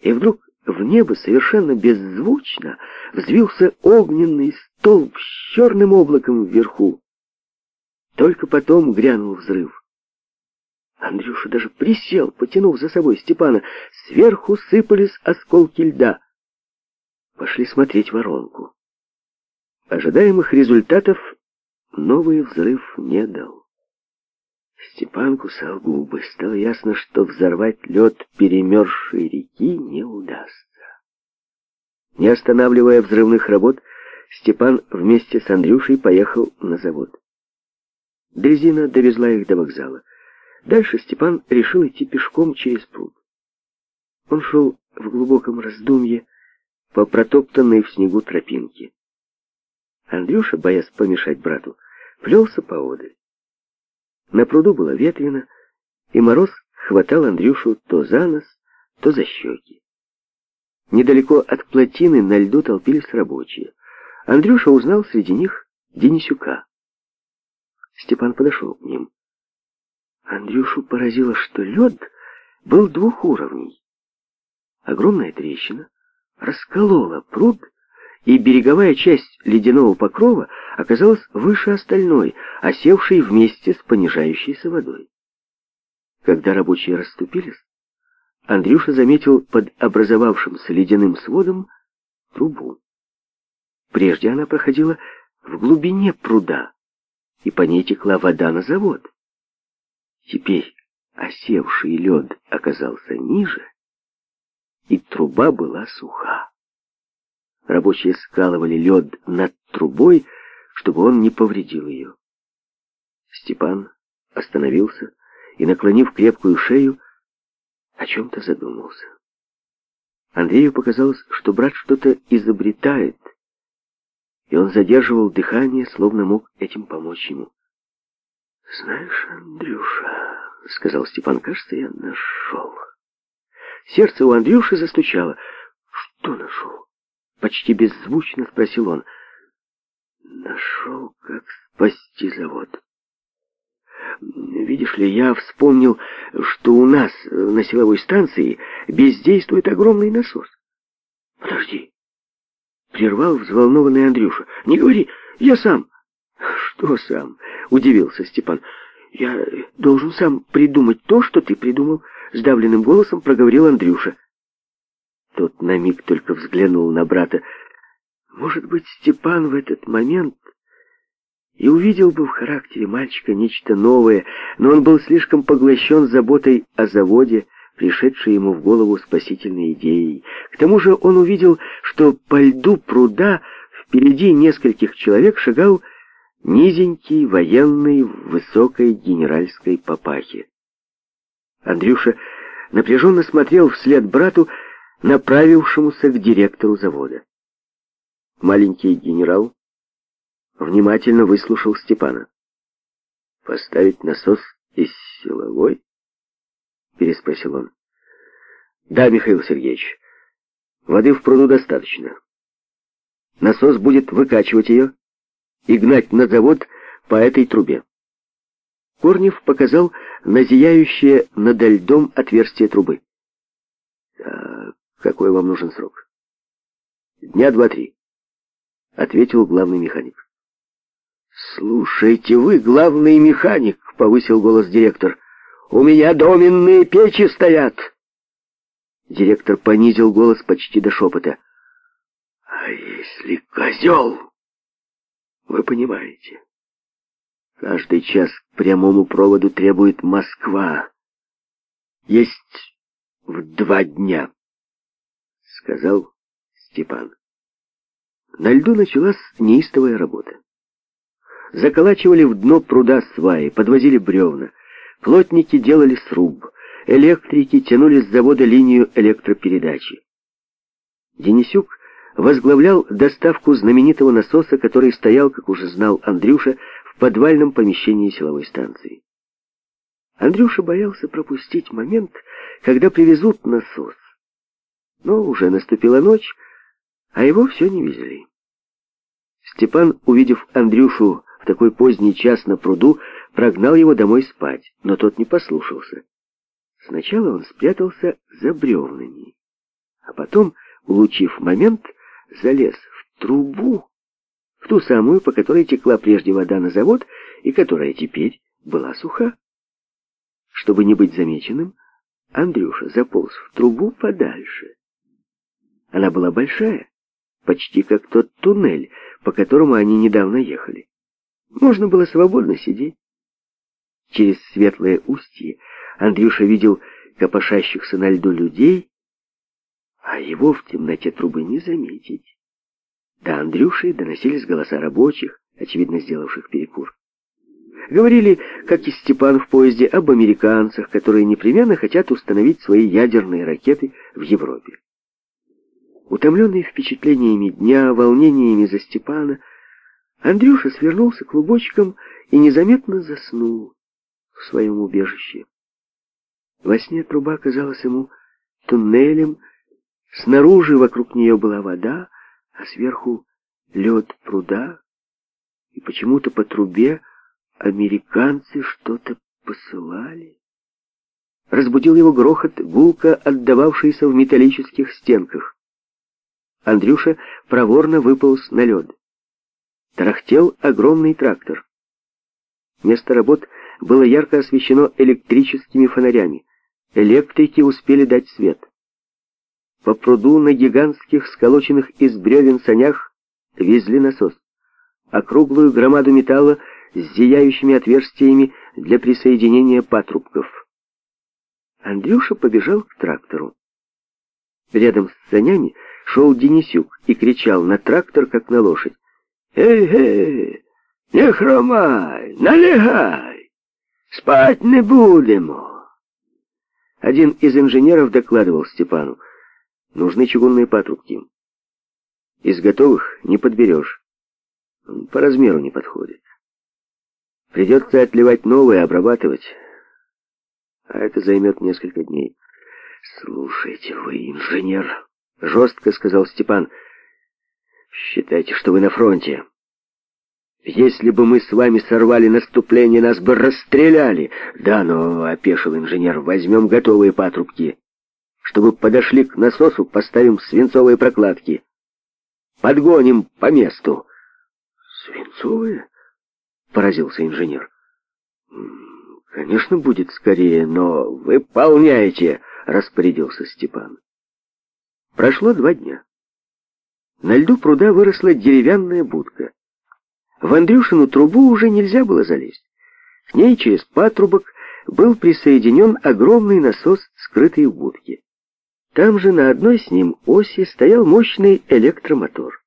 И вдруг в небо совершенно беззвучно взвился огненный столб с черным облаком вверху. Только потом грянул взрыв. Андрюша даже присел, потянув за собой Степана. Сверху сыпались осколки льда. Пошли смотреть воронку. Ожидаемых результатов новый взрыв не дал. Степан кусал губы. Стало ясно, что взорвать лед перемерзшей реки не удастся. Не останавливая взрывных работ, Степан вместе с Андрюшей поехал на завод. Дрезина довезла их до вокзала. Дальше Степан решил идти пешком через пруд. Он шел в глубоком раздумье по протоптанной в снегу тропинке. Андрюша, боясь помешать брату, плелся поодаль. На пруду было ветрено, и мороз хватал Андрюшу то за нос, то за щеки. Недалеко от плотины на льду толпились рабочие. Андрюша узнал среди них Денисюка. Степан подошел к ним. Андрюшу поразило, что лед был двух уровней. Огромная трещина расколола пруд, и береговая часть ледяного покрова оказалась выше остальной, осевшей вместе с понижающейся водой. Когда рабочие расступились, Андрюша заметил под образовавшимся ледяным сводом трубу. Прежде она проходила в глубине пруда, и по ней текла вода на завод. Теперь осевший лед оказался ниже, и труба была суха. Рабочие скалывали лед над трубой, чтобы он не повредил ее. Степан остановился и, наклонив крепкую шею, о чем-то задумался. Андрею показалось, что брат что-то изобретает, и он задерживал дыхание, словно мог этим помочь ему. «Знаешь, Андрюша», — сказал Степан, — «кажется, я нашел». Сердце у Андрюши застучало. «Что нашел?» Почти беззвучно спросил он. Нашел, как спасти завод. Видишь ли, я вспомнил, что у нас э, на силовой станции бездействует огромный насос. Подожди. Прервал взволнованный Андрюша. Не говори, я сам. Что сам? Удивился Степан. Я должен сам придумать то, что ты придумал. Сдавленным голосом проговорил Андрюша. Тот на миг только взглянул на брата. Может быть, Степан в этот момент и увидел бы в характере мальчика нечто новое, но он был слишком поглощен заботой о заводе, пришедшей ему в голову спасительной идеей. К тому же он увидел, что по льду пруда впереди нескольких человек шагал низенький военный в высокой генеральской папахе. Андрюша напряженно смотрел вслед брату, направившемуся к директору завода. Маленький генерал внимательно выслушал Степана. «Поставить насос из силовой?» — переспросил он. «Да, Михаил Сергеевич, воды в пруду достаточно. Насос будет выкачивать ее и гнать на завод по этой трубе». Корнев показал на зияющее над льдом отверстие трубы. «Да, какой вам нужен срок? Дня два-три, ответил главный механик. Слушайте вы, главный механик, повысил голос директор. У меня доменные печи стоят. Директор понизил голос почти до шепота. А если козел? Вы понимаете. Каждый час к прямому проводу требует Москва. Есть в два дня сказал Степан. На льду началась неистовая работа. Заколачивали в дно пруда сваи, подвозили бревна. Плотники делали сруб. Электрики тянули с завода линию электропередачи. Денисюк возглавлял доставку знаменитого насоса, который стоял, как уже знал Андрюша, в подвальном помещении силовой станции. Андрюша боялся пропустить момент, когда привезут насос. Но уже наступила ночь, а его все не везли. Степан, увидев Андрюшу в такой поздний час на пруду, прогнал его домой спать, но тот не послушался. Сначала он спрятался за бревнами, а потом, улучив момент, залез в трубу, в ту самую, по которой текла прежде вода на завод и которая теперь была суха. Чтобы не быть замеченным, Андрюша заполз в трубу подальше. Она была большая, почти как тот туннель, по которому они недавно ехали. Можно было свободно сидеть. Через светлое устье Андрюша видел копошащихся на льду людей, а его в темноте трубы не заметить. До Андрюши доносились голоса рабочих, очевидно сделавших перекур. Говорили, как и Степан в поезде, об американцах, которые непременно хотят установить свои ядерные ракеты в Европе. Утомленный впечатлениями дня, волнениями за Степана, Андрюша свернулся клубочком и незаметно заснул в своем убежище. Во сне труба казалась ему туннелем, снаружи вокруг нее была вода, а сверху лед пруда, и почему-то по трубе американцы что-то посылали. Разбудил его грохот, гулко отдававшийся в металлических стенках. Андрюша проворно выполз на лед. Тарахтел огромный трактор. Место работ было ярко освещено электрическими фонарями. Электрики успели дать свет. По пруду на гигантских, сколоченных из бревен санях везли насос. Округлую громаду металла с зияющими отверстиями для присоединения патрубков. Андрюша побежал к трактору. Рядом с санями шел Денисюк и кричал на трактор, как на лошадь. «Эй-эй, не хромай, налегай, спать не будем!» Один из инженеров докладывал Степану. «Нужны чугунные патрубки. Из готовых не подберешь. По размеру не подходит. Придется отливать новые, обрабатывать. А это займет несколько дней. Слушайте вы, инженер, — жестко сказал Степан. «Считайте, что вы на фронте. Если бы мы с вами сорвали наступление, нас бы расстреляли. Да, но, — опешил инженер, — возьмем готовые патрубки. Чтобы подошли к насосу, поставим свинцовые прокладки. Подгоним по месту». «Свинцовые?» — поразился инженер. «Конечно, будет скорее, но выполняйте!» — распорядился Степан. Прошло два дня. На льду пруда выросла деревянная будка. В Андрюшину трубу уже нельзя было залезть. К ней через патрубок был присоединен огромный насос, скрытый в будке. Там же на одной с ним оси стоял мощный электромотор.